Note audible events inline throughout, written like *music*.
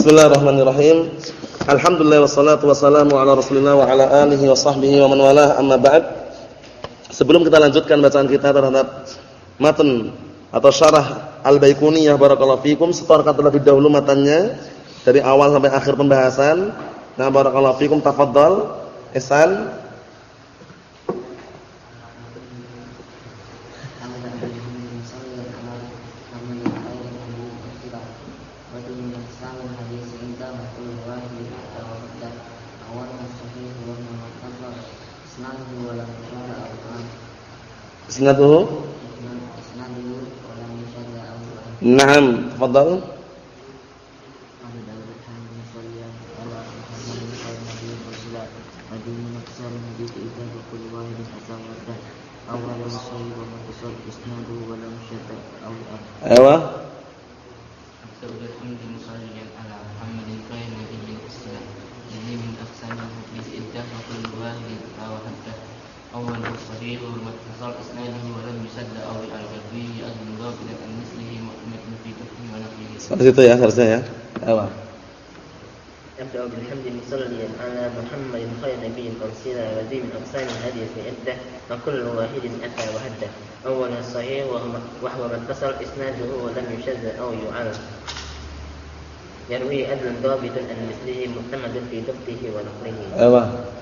Bismillahirrahmanirrahim. Alhamdulillah wassalatu wassalamu ala Rasulillah wa ala alihi wa sahbihi wa man walah. Amma ba'd. Sebelum kita lanjutkan bacaan kita terhadap matan atau syarah Al-Baiquniyah barakallahu fikum, setorkan terlebih dahulu matannya dari awal sampai akhir pembahasan. Nah, barakallahu fikum tafadhal. Ihsan Isnaduhu Naam, tafadhal. Ya harusnya ya. Apa? يبدأ بالحمد مصليا على محمد خير نبي أرسل وذي من أقسام الهدي في عدة وكل واحد أتى وهدى أول الصحيح وهو ما اتصل إسناده ولم يشذ أو يعرف يروي عدل ضابط عن مثله معتمد في ضبطه ونقله. أيوه.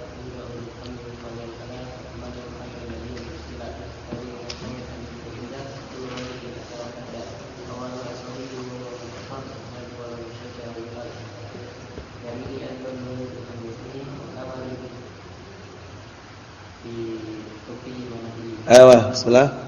Ayo, bismillah.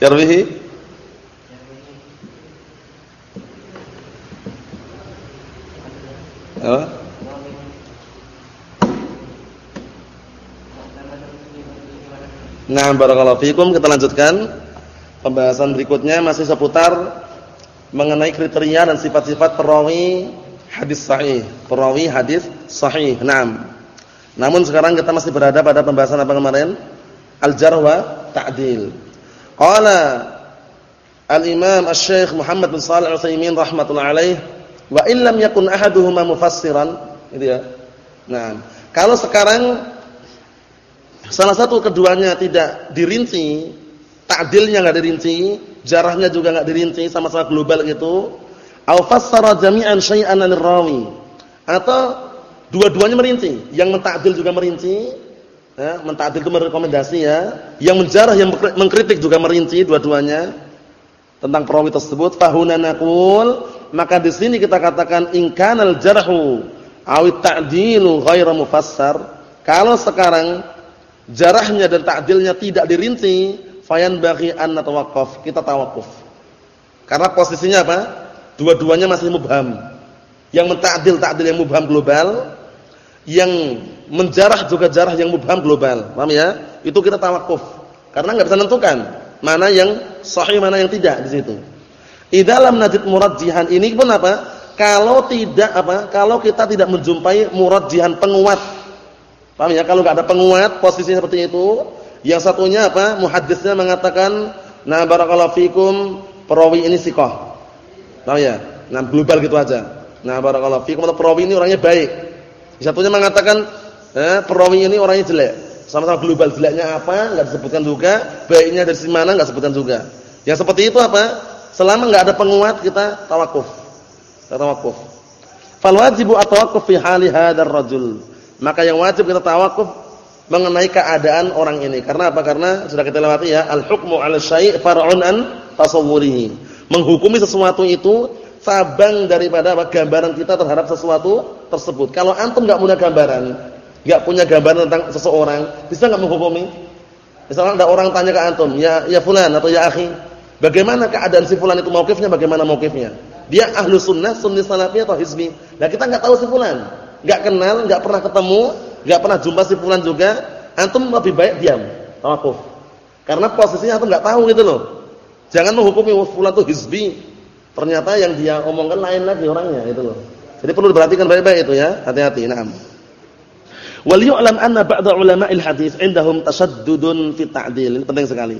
Yarwihi Apa? Nah, barakallahu fikum kita lanjutkan pembahasan berikutnya masih seputar mengenai kriteria dan sifat-sifat perawi hadis sahih, perawi hadis sahih. Naam. Namun sekarang kita masih berada pada pembahasan apa kemarin? Al-jarh wa ta'dil. Qala Al-Imam Asy-Syaikh Muhammad bin Shalih Al-Utsaimin rahimatullah alaih wa illam yakun ahaduhuma mufassiran gitu ya. Nah, kalau sekarang salah satu keduanya tidak dirinci, ta'dilnya enggak dirinci, jarahnya juga enggak dirinci sama-sama global gitu, au fassara jami'an syai'an rawi atau dua-duanya merinci, yang mentakdil juga merinci, ya, mentadil itu merekomendasi ya, yang menjarah yang mengkritik juga merinci dua-duanya tentang perawi tersebut. Fahuna naqul maka di sini kita katakan in kanal jarhu awit ta'dilu ghairu mufassar. Kalau sekarang jarahnya dan ta'dilnya tidak dirinci fayan bagi an natawaqqaf kita tawakuf karena posisinya apa? Dua-duanya masih mubham. Yang menta'dil ta'dil yang mubham global yang menjarah juga jarah yang mubham global. Paham ya? Itu kita tawakuf. Karena enggak bisa menentukan mana yang sahih mana yang tidak di situ. Idalam najid murajjihan ini pun apa? Kalau tidak apa? Kalau kita tidak menjumpai murajjihan penguat. Paham ya? Kalau enggak ada penguat posisinya seperti itu, yang satunya apa? Muhaddisnya mengatakan, "Nah, barakallahu fikum, perawi ini sikoh." Paham ya? Nah, global gitu aja. Nah, barakallahu fikum, perawi ini orangnya baik. Satunya mengatakan eh, perawi ini orangnya jelek. Sama-sama global jeleknya apa enggak disebutkan juga, baiknya dari mana enggak disebutkan juga. Yang seperti itu apa? Selama enggak ada penguat kita tawakuf. Kita tawakuf. Fal wajibu at-tawaqquf fi hali hadzal rajul. Maka yang wajib kita tawakuf mengenai keadaan orang ini. Karena apa? Karena sudah kita lewati ya, al-hukmu 'ala syai' far'un an tasawwurihi. Menghukumi sesuatu itu cabang daripada gambaran kita terhadap sesuatu tersebut. Kalau antum enggak punya gambaran, enggak punya gambaran tentang seseorang, bisa enggak menghukumi? Misalnya ada orang tanya ke antum, "Ya ya fulan atau ya akhi, bagaimana keadaan si fulan itu mauqifnya bagaimana mauqifnya?" Dia ahlu sunnah, sunni salafi atau hizbi? Nah kita nggak tahu si fulan, nggak kenal, nggak pernah ketemu, nggak pernah jumpa si fulan juga. Antum lebih baik diam, tawakuf. Karena posisinya antum nggak tahu gitu loh. Jangan menghukumi fulan itu hizbi. Ternyata yang dia omongkan lain lagi orangnya gitu loh. Jadi perlu diperhatikan baik-baik itu ya, hati-hati. Naam. Wal yu'lam anna ba'da ulama'il hadis indahum tasaddudun fi ta'dil. Ini penting sekali.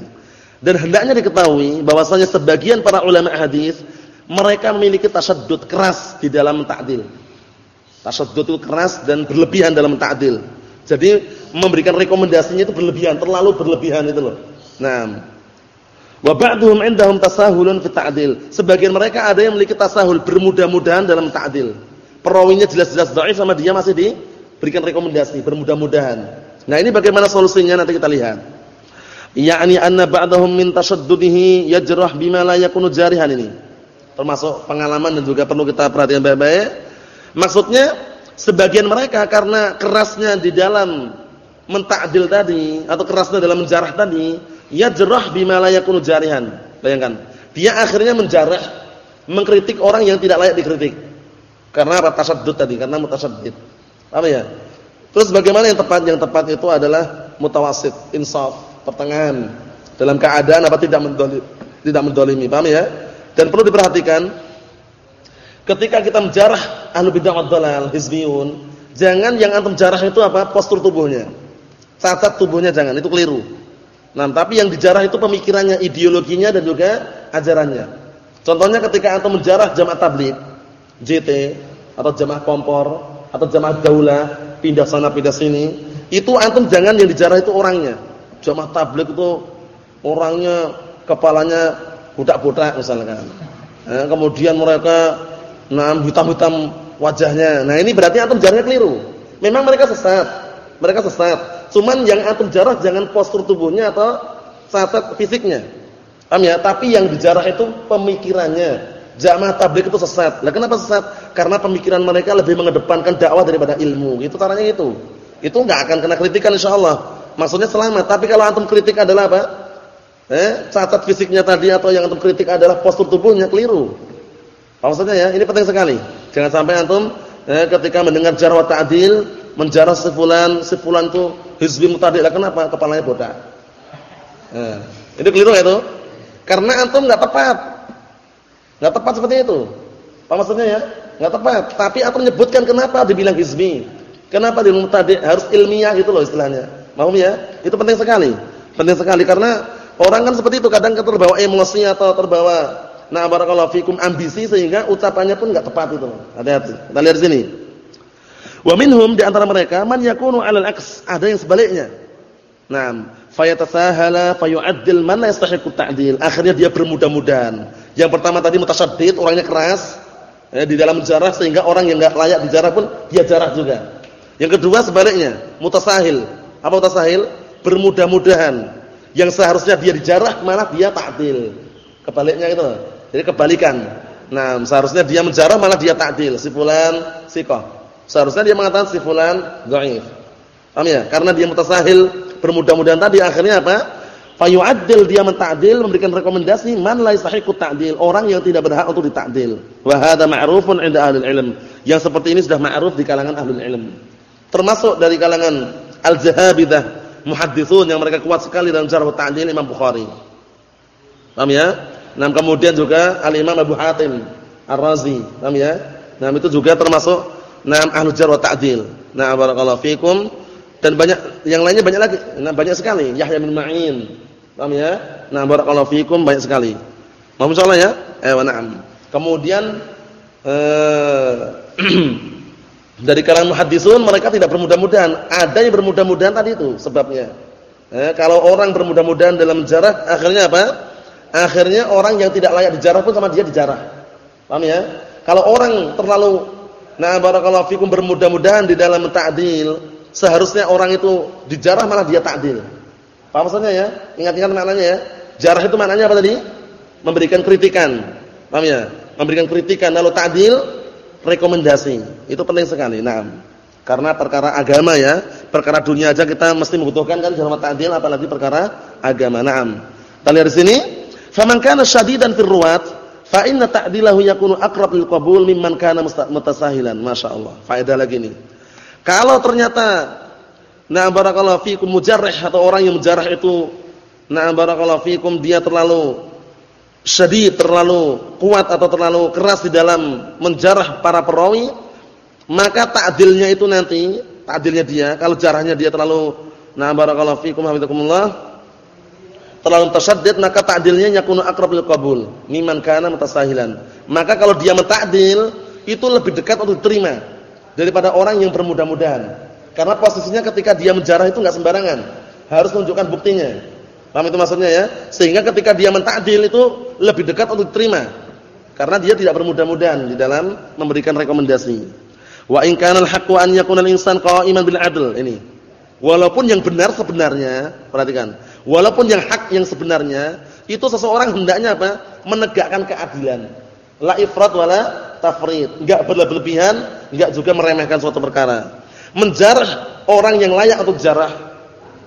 Dan hendaknya diketahui bahwasanya sebagian para ulama hadis mereka memiliki tasaddud keras di dalam ta'dil. Tasaddud itu keras dan berlebihan dalam ta'dil. Jadi memberikan rekomendasinya itu berlebihan, terlalu berlebihan itu loh. Nah, wa ba'dhum indahum tasahulun fi ta'dil. Sebagian mereka ada yang memiliki tasahul bermudah-mudahan dalam ta'dil. Perawinya jelas-jelas dhaif sama dia masih di berikan rekomendasi bermudah-mudahan. Nah, ini bagaimana solusinya nanti kita lihat. Ya'ni anna ba'dahum min tashaddudihi yajrah bima la yakunu jarihan ini. Termasuk pengalaman dan juga perlu kita perhatikan baik-baik. Maksudnya sebagian mereka karena kerasnya di dalam mentakdil tadi atau kerasnya dalam menjarah tadi, yajrah bima la yakunu jarihan. Bayangkan, dia akhirnya menjarah, mengkritik orang yang tidak layak dikritik. Karena apa? Tasaddud tadi, karena mutasaddid. Apa ya? Terus bagaimana yang tepat? Yang tepat itu adalah mutawasid, insaf, pertengahan. Dalam keadaan apa tidak mendolim, tidak mendolimi. Paham ya? Dan perlu diperhatikan ketika kita menjarah ahlu bid'ah wad dhalal, hizbiyun, jangan yang antum jarah itu apa? postur tubuhnya. Cacat tubuhnya jangan, itu keliru. Nah, tapi yang dijarah itu pemikirannya, ideologinya dan juga ajarannya. Contohnya ketika antum menjarah jamaah tabligh, JT atau jamaah kompor atau jamaah daulah pindah sana pindah sini, itu antum jangan yang dijarah itu orangnya. Jamaah tabligh itu orangnya kepalanya budak-budak misalkan. Nah, kemudian mereka nam hitam-hitam wajahnya. Nah, ini berarti antum jarahnya keliru. Memang mereka sesat. Mereka sesat. Cuman yang antum jarah jangan postur tubuhnya atau cacat fisiknya. Paham ya? Tapi yang dijarah itu pemikirannya. Jamaah tabligh itu sesat. Lah kenapa sesat? Karena pemikiran mereka lebih mengedepankan dakwah daripada ilmu. Itu caranya itu. Itu enggak akan kena kritikan insyaallah. Maksudnya selamat. Tapi kalau antum kritik adalah apa? Eh, cacat fisiknya tadi atau yang antum kritik adalah postur tubuhnya keliru. Maksudnya ya, ini penting sekali. Jangan sampai antum eh, ketika mendengar jarh ta'dil menjarah sefulan, sefulan itu hizbi mutadi. Lah kenapa? Kepalanya botak. Eh, ini keliru ya itu? Karena antum enggak tepat. Enggak tepat seperti itu. Apa maksudnya ya? Enggak tepat. Tapi aku menyebutkan kenapa dibilang hizbi. Kenapa dibilang tadi harus ilmiah gitu loh istilahnya. Paham ya? Itu penting sekali. Penting sekali karena orang kan seperti itu kadang terbawa emosi atau terbawa nah barakallahu fikum ambisi sehingga ucapannya pun enggak tepat itu. Hati-hati. Kita lihat di sini. Wa minhum di antara mereka man yakunu 'alal aks, ada yang sebaliknya. Naam, fayatasahala fayu'addil man la yastahiqu ta'dil. Akhirnya dia bermudah-mudahan. Yang pertama tadi mutasaddid, orangnya keras ya, di dalam jarah sehingga orang yang enggak layak dijarah pun dia jarah juga. Yang kedua sebaliknya, mutasahil. Apa mutasahil? Bermudah-mudahan. Yang seharusnya dia dijarah malah dia ta'dil. Kebaliknya itu. Jadi kebalikan. Nah, seharusnya dia menjarah malah dia ta'dil. Si fulan siqah. Seharusnya dia mengatakan si fulan dhaif. Paham ya? Karena dia mutasahil, bermudah-mudahan tadi akhirnya apa? Fayu'addil dia menta'dil, memberikan rekomendasi man la yastahiqu ta'dil, orang yang tidak berhak untuk ditakdil. Wa hadza ma'rufun 'inda ahli ilm. Yang seperti ini sudah ma'ruf di kalangan ahli ilm. Termasuk dari kalangan al-jahabidah, muhadditsun yang mereka kuat sekali dalam jarh ta'dil Imam Bukhari. Paham ya? Nah, kemudian juga al-Imam Abu Hatim Ar-Razi. Paham ya? Nah, itu juga termasuk nam ahlu jarh wa ta'dil. Nah, barakallahu fikum dan banyak yang lainnya banyak lagi. Nah, banyak sekali. Yahya bin Ma'in. Paham ya? Nah, barakallahu fikum banyak sekali. Mau insyaallah ya? Eh, na'am. Kemudian eh *clears throat* dari kalangan muhaddisun mereka tidak bermudah-mudahan. Ada yang bermudah-mudahan tadi itu sebabnya. Eh, kalau orang bermudah-mudahan dalam jarah akhirnya apa? Akhirnya orang yang tidak layak dijarah pun sama dia dijarah. Paham ya? Kalau orang terlalu nah barakallahu fikum bermudah-mudahan di dalam ta'dil, seharusnya orang itu dijarah malah dia ta'dil. Paham maksudnya ya? Ingat-ingat maknanya ya. Jarah itu maknanya apa tadi? Memberikan kritikan. Paham ya? Memberikan kritikan lalu ta'dil rekomendasi. Itu penting sekali. Nah, karena perkara agama ya, Perkara dunia aja kita mesti membutuhkan kan dalam ta'dil apalagi perkara agama. Naam. Kita lihat di sini, faman kana syadidan fil ruwat fa inna ta'dilahu yakunu aqrab lil qabul mimman kana mutasahilan. Masyaallah. Faedah lagi nih. Kalau ternyata Nah barakallahu fikum mujarrih atau orang yang mujarrah itu nah barakallahu fikum dia terlalu syadid, terlalu kuat atau terlalu keras di dalam menjarah para perawi, maka takdilnya itu nanti, takdilnya dia kalau jarahnya dia terlalu nah barakallahu fikum hafizakumullah terlalu tasaddid maka takdilnya yakunu aqrab lil qabul mimman kana mutasahilan. Maka kalau dia mentakdil itu lebih dekat untuk diterima daripada orang yang bermudah-mudahan. Karena posisinya ketika dia menjarah itu enggak sembarangan, harus menunjukkan buktinya. Paham itu maksudnya ya? Sehingga ketika dia mentakdil itu lebih dekat untuk diterima. Karena dia tidak bermudah-mudahan di dalam memberikan rekomendasi. Wa in kana al-haqqu an yakuna al-insan qa'iman bil 'adl. Ini. Walaupun yang benar sebenarnya, perhatikan. Walaupun yang hak yang sebenarnya itu seseorang hendaknya apa? Menegakkan keadilan. La ifrat wala tafrid. Enggak berlebihan, enggak juga meremehkan suatu perkara menjarah orang yang layak untuk jarah.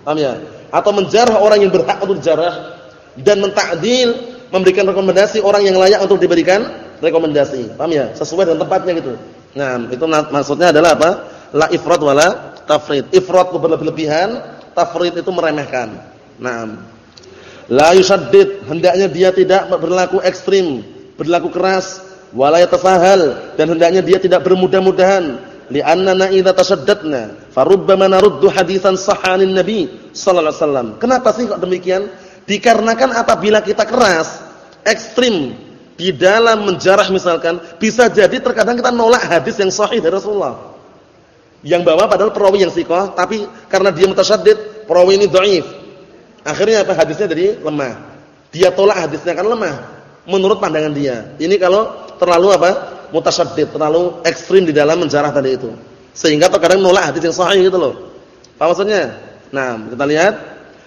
Paham ya? Atau menjarah orang yang berhak untuk jarah dan mentakdil, memberikan rekomendasi orang yang layak untuk diberikan rekomendasi. Paham ya? Sesuai dengan tempatnya gitu. Nah, itu maksudnya adalah apa? La ifrat wala tafrid. Ifrat itu berlebihan, tafrid itu meremehkan. Nah, la yusaddid, hendaknya dia tidak berlaku ekstrim, berlaku keras, wala yatasahal dan hendaknya dia tidak bermudah-mudahan li'annana idza tasaddadna farubbama naruddu hadisan sahanin nabi sallallahu alaihi wasallam. Kenapa sih kok demikian? Dikarenakan apabila kita keras, ekstrim di dalam menjarah misalkan, bisa jadi terkadang kita nolak hadis yang sahih dari Rasulullah. Yang bawa padahal perawi yang sikoh, tapi karena dia mutasaddid, perawi ini dhaif. Akhirnya apa hadisnya jadi lemah. Dia tolak hadisnya kan lemah menurut pandangan dia. Ini kalau terlalu apa? Mutasaddid, terlalu ekstrim di dalam menjarah tadi itu. Sehingga terkadang nolak hadis yang sahih gitu loh. Apa maksudnya? Nah, kita lihat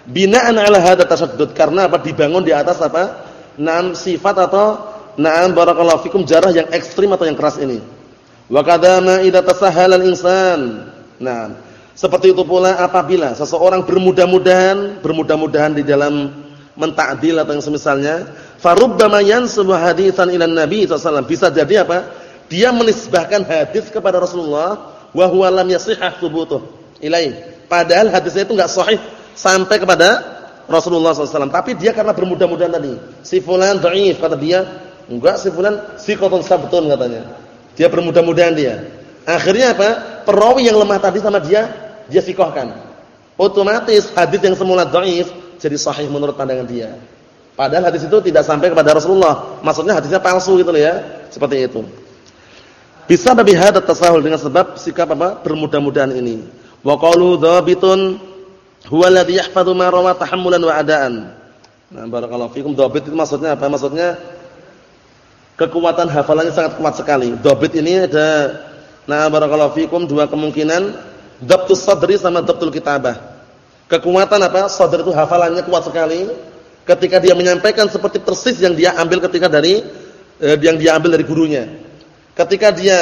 binaan ala hadza tasaddud karena apa? Dibangun di atas apa? Naam sifat atau naam barakallahu fikum jarah yang ekstrim atau yang keras ini. Wa kadama idza tasahala al-insan. Nah, seperti itu pula apabila seseorang bermudah-mudahan, bermudah-mudahan di dalam mentakdil atau yang semisalnya, farubbama yansubu haditsan ila nabi sallallahu Bisa jadi apa? Dia menisbahkan hadis kepada Rasulullah wa huwa lam yasihah thubutuh ilaih. Padahal hadisnya itu enggak sahih sampai kepada Rasulullah SAW. Tapi dia karena bermudah-mudahan tadi. Si fulan dhaif kata dia, enggak si fulan siqatun sabtun katanya. Dia bermudah-mudahan dia. Akhirnya apa? Perawi yang lemah tadi sama dia dia sikohkan. Otomatis hadis yang semula dhaif jadi sahih menurut pandangan dia. Padahal hadis itu tidak sampai kepada Rasulullah. Maksudnya hadisnya palsu gitu loh ya. Seperti itu. Bisa babi hadat tasahul dengan sebab sikap apa? Bermudah-mudahan ini. Wa qalu dhabitun huwa alladhi yahfazu ma rawa tahammulan wa adaan. Nah, barakallahu fikum dhabit itu maksudnya apa? Maksudnya kekuatan hafalannya sangat kuat sekali. Dhabit ini ada nah barakallahu fikum dua kemungkinan, dhabtus sadri sama dhabtul kitabah. Kekuatan apa? Sadr itu hafalannya kuat sekali ketika dia menyampaikan seperti persis yang dia ambil ketika dari eh, yang dia ambil dari gurunya. Ketika dia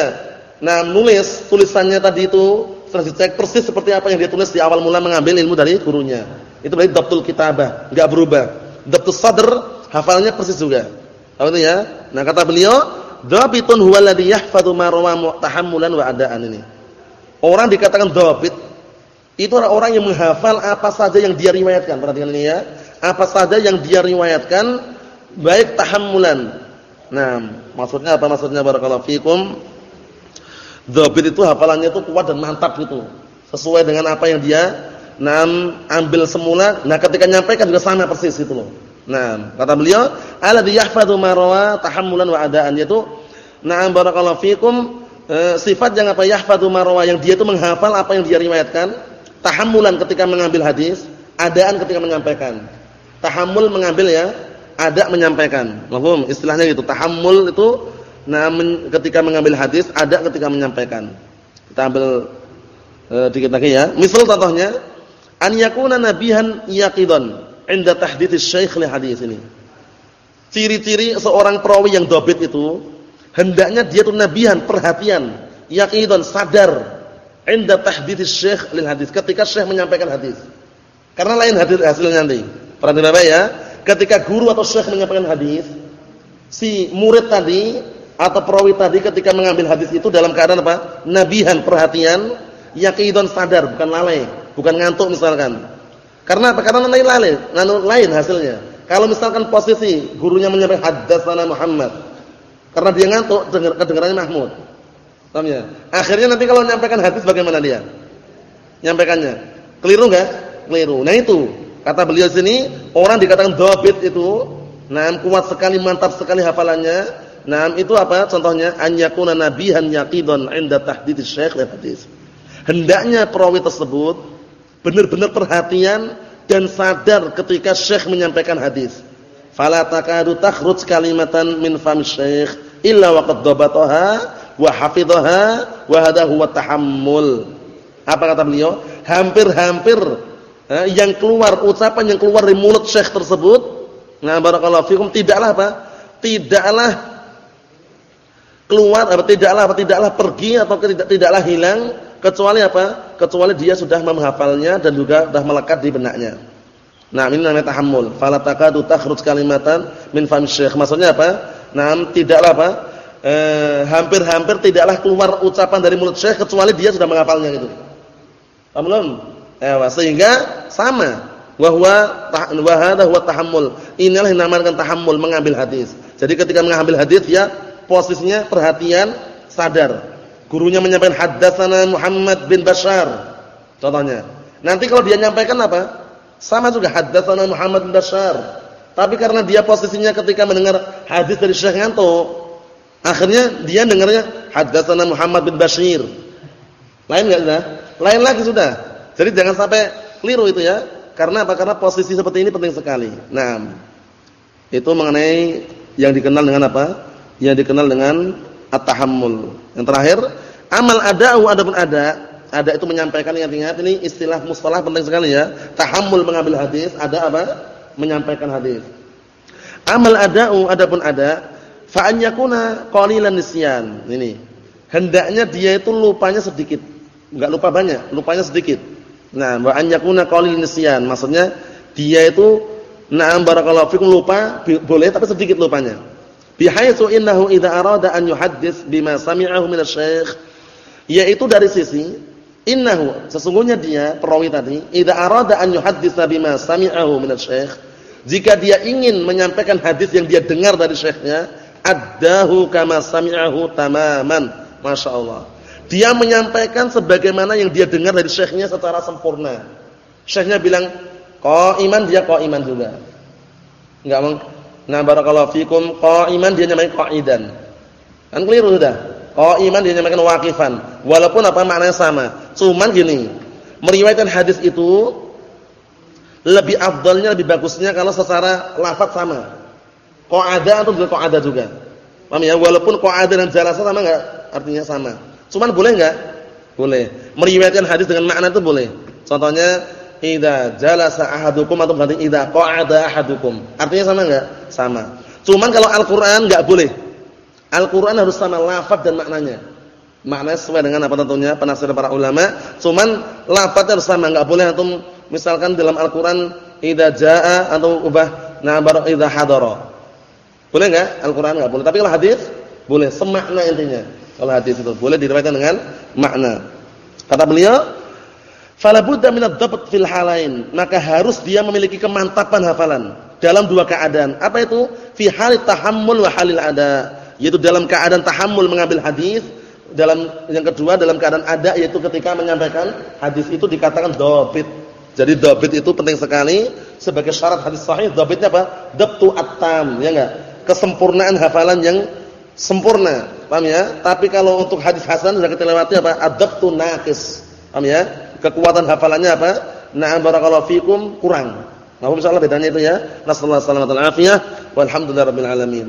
nah nulis tulisannya tadi itu setelah dicek persis seperti apa yang dia tulis di awal mula mengambil ilmu dari gurunya. Itu berarti dhabtul kitabah, enggak berubah. Dhabtus sadr hafalnya persis juga. Tahu itu ya? Nah kata beliau, dhabitun huwa alladhi yahfazu ma rawa wa adaan ini. Orang dikatakan dhabit itu orang-orang yang menghafal apa saja yang dia riwayatkan. Perhatikan ini ya apa saja yang dia riwayatkan baik tahammulan. Nah, maksudnya apa maksudnya barakallahu fikum? Dhabit itu hafalannya itu kuat dan mantap gitu. Sesuai dengan apa yang dia nam ambil semula. Nah, ketika nyampaikan juga sama persis gitu loh. Nah, kata beliau, alladhi yahfadzu ma rawa tahammulan wa adaan yaitu na'am barakallahu fikum e, sifat yang apa yahfadzu ma rawa yang dia itu menghafal apa yang dia riwayatkan, tahammulan ketika mengambil hadis, adaan ketika menyampaikan. Tahammul mengambil ya, ada menyampaikan. Mahfum? Istilahnya gitu. Tahammul itu nah ketika mengambil hadis, ada ketika menyampaikan. Kita ambil e, dikit lagi ya. Misal contohnya, an yakuna nabihan yaqidan inda tahdits syekh li hadis ini. Ciri-ciri seorang perawi yang dobit itu hendaknya dia tuh nabihan, perhatian, yaqidan, sadar inda tahdits syekh lil hadis ketika syekh menyampaikan hadis. Karena lain hadis hasilnya nanti. Perhatikan Bapak ya. Ketika guru atau syekh menyampaikan hadis, si murid tadi atau perawi tadi ketika mengambil hadis itu dalam keadaan apa? Nabihan, perhatian, yaqidun sadar, bukan lalai, bukan ngantuk misalkan. Karena apa? Karena lain lalai, ngantuk lain hasilnya. Kalau misalkan posisi gurunya menyampaikan hadatsana Muhammad, karena dia ngantuk, kedengarannya Mahmud. Paham ya? Akhirnya nanti kalau menyampaikan hadis bagaimana dia? Nyampaikannya. Keliru enggak? Keliru. Nah itu, kata beliau sini, orang dikatakan dhabit itu, nah kuat sekali, mantap sekali hafalannya. Nah, itu apa? Contohnya an yakuna nabihan yaqidan 'inda tahdits syekh hadis. Hendaknya perawi tersebut benar-benar perhatian dan sadar ketika syekh menyampaikan hadis. Fala takadu takhruj kalimatan min fam syekh illa waqad dhabataha wa hafidhaha wa hadha huwa tahammul. Apa kata beliau? Hampir-hampir eh, yang keluar ucapan yang keluar dari mulut syekh tersebut, nah barakallahu fikum tidaklah apa? Tidaklah keluar atau tidaklah apa tidaklah pergi atau tidak tidaklah hilang kecuali apa? Kecuali dia sudah menghafalnya dan juga sudah melekat di benaknya. Nah, ini namanya tahammul. Fala takadu takhruj kalimatan min fam syekh. Maksudnya apa? Nah, tidaklah apa? Eh, hampir-hampir tidaklah keluar ucapan dari mulut syekh kecuali dia sudah menghafalnya gitu. Belum? Eh, sehingga sama. Wa huwa wa huwa tahammul. Inilah yang dinamakan tahammul, mengambil hadis. Jadi ketika mengambil hadis ya posisinya perhatian, sadar. Gurunya menyampaikan haddatsana Muhammad bin Bashar. Contohnya. Nanti kalau dia nyampaikan apa? Sama juga haddatsana Muhammad bin Bashar. Tapi karena dia posisinya ketika mendengar hadis dari Syekh ngantuk, Akhirnya dia dengarnya haddatsana Muhammad bin Bashir. Lain enggak sudah? Lain lagi sudah. Jadi jangan sampai keliru itu ya. Karena apa? Karena posisi seperti ini penting sekali. Nah, itu mengenai yang dikenal dengan apa? Yang dikenal dengan at-tahammul. Yang terakhir, amal ada'u adapun ada, ada itu menyampaikan ingat-ingat ini istilah mustalah penting sekali ya. Tahammul mengambil hadis, ada apa? Menyampaikan hadis. Amal ada'u adapun ada, fa an yakuna qalilan nisyan. Ini. Hendaknya dia itu lupanya sedikit. Enggak lupa banyak, lupanya sedikit. Nah, wa an yakuna qalilan nisyan. Maksudnya dia itu na'am barakallahu fikum lupa boleh tapi sedikit lupanya. Bihaitsu innahu idza arada an yuhaddits bima sami'ahu min asy-syekh yaitu dari sisi innahu sesungguhnya dia perawi tadi idza arada an yuhaddits bima sami'ahu min asy-syekh jika dia ingin menyampaikan hadis yang dia dengar dari syekhnya addahu kama sami'ahu tamaman. Masya Allah. Dia menyampaikan sebagaimana yang dia dengar dari syekhnya secara sempurna. Syekhnya bilang iman dia iman juga. Enggak meng Nah barakallahu fikum iman dia nyamain qaidan. Kan keliru sudah. iman dia nyamakan waqifan. Walaupun apa maknanya sama. Cuman gini, meriwayatkan hadis itu lebih afdalnya lebih bagusnya kalau secara lafaz sama. Qa'ada atau bukan qa'ada juga. Paham ya? Walaupun qa'ada dan jalasa sama enggak? Artinya sama. Cuman boleh enggak? Boleh. Meriwayatkan hadis dengan makna itu boleh. Contohnya idza jalasa ahadukum atau berarti idza qa'ada ahadukum. Artinya sama enggak? Sama. Cuman kalau Al-Qur'an enggak boleh. Al-Qur'an harus sama lafaz dan maknanya. Maknanya sesuai dengan apa tentunya penafsir para ulama. Cuman lafaznya harus sama, enggak boleh antum misalkan dalam Al-Qur'an idza jaa atau ubah na bar idza hadara. Boleh enggak? Al-Qur'an enggak boleh. Tapi kalau hadis boleh, semakna intinya. Kalau hadis itu boleh diriwayatkan dengan makna. Kata beliau, "Fala budda min ad-dhabt fil halain." Maka harus dia memiliki kemantapan hafalan dalam dua keadaan. Apa itu? Fi halit tahammul wa halil ada. Yaitu dalam keadaan tahammul mengambil hadis, dalam yang kedua dalam keadaan ada yaitu ketika menyampaikan hadis itu dikatakan dhabit. Jadi dhabit itu penting sekali sebagai syarat hadis sahih. Dhabitnya apa? Dhabtu at-tam, ya enggak? kesempurnaan hafalan yang sempurna. Paham ya? Tapi kalau untuk hadis hasan sudah kita lewati apa? Adabtu naqis. Paham ya? Kekuatan hafalannya apa? Na'am barakallahu fikum kurang. Nah, insyaallah bedanya itu ya. Nasallahu alaihi wasallam. Walhamdulillahirabbil alamin.